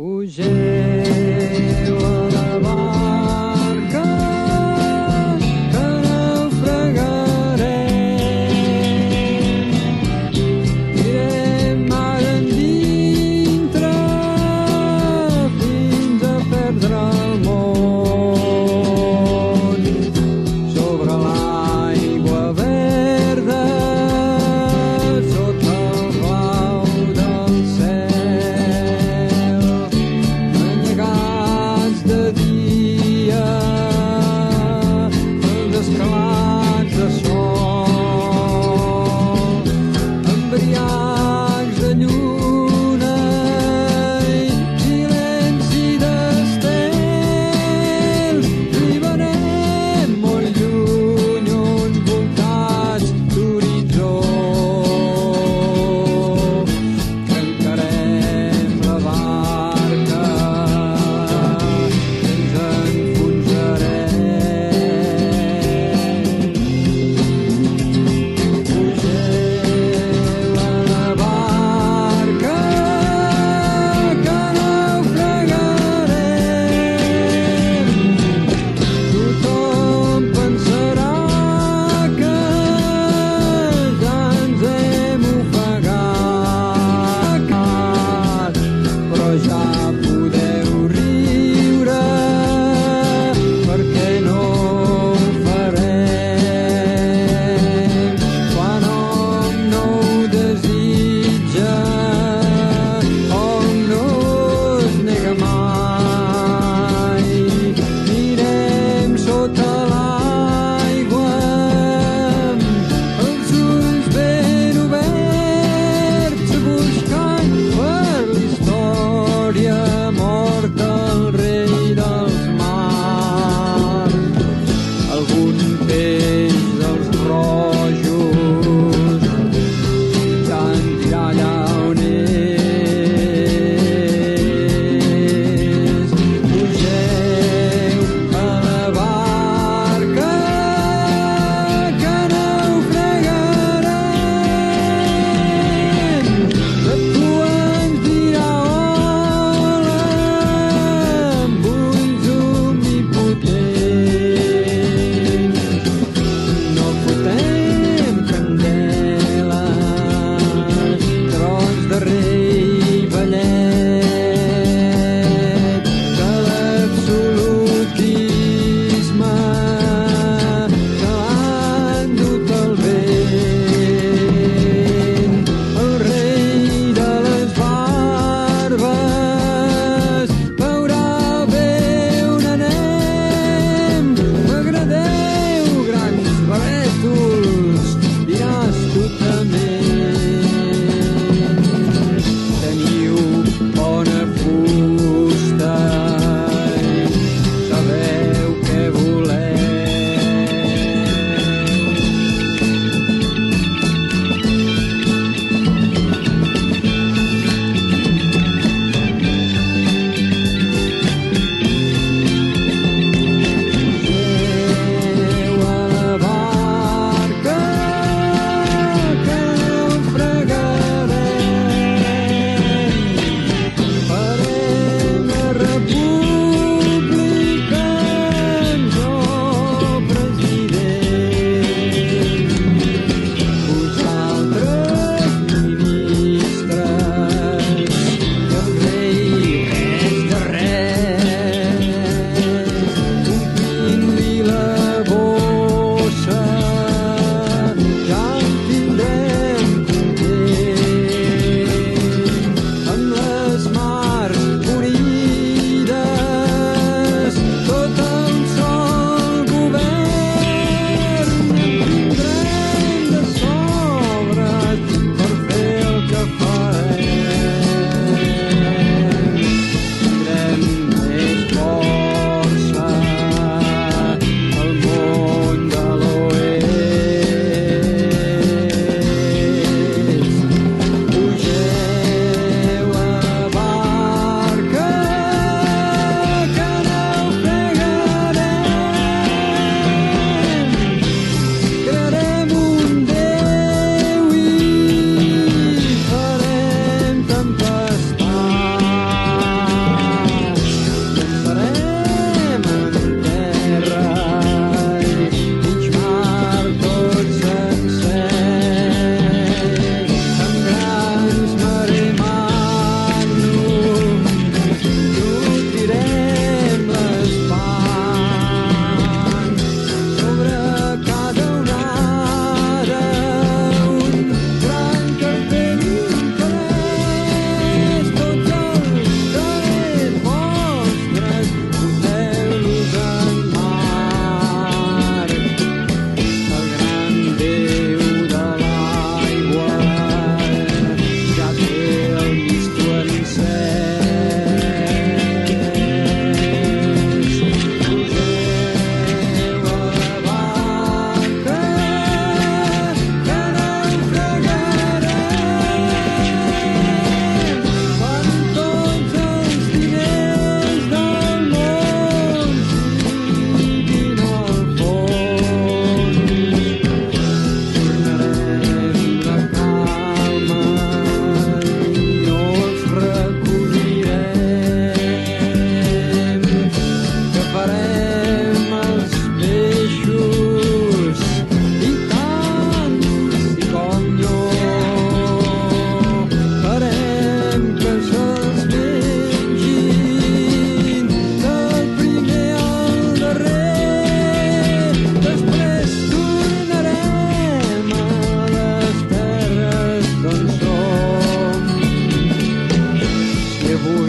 O gelo a lavar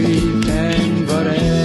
weekend, but eh,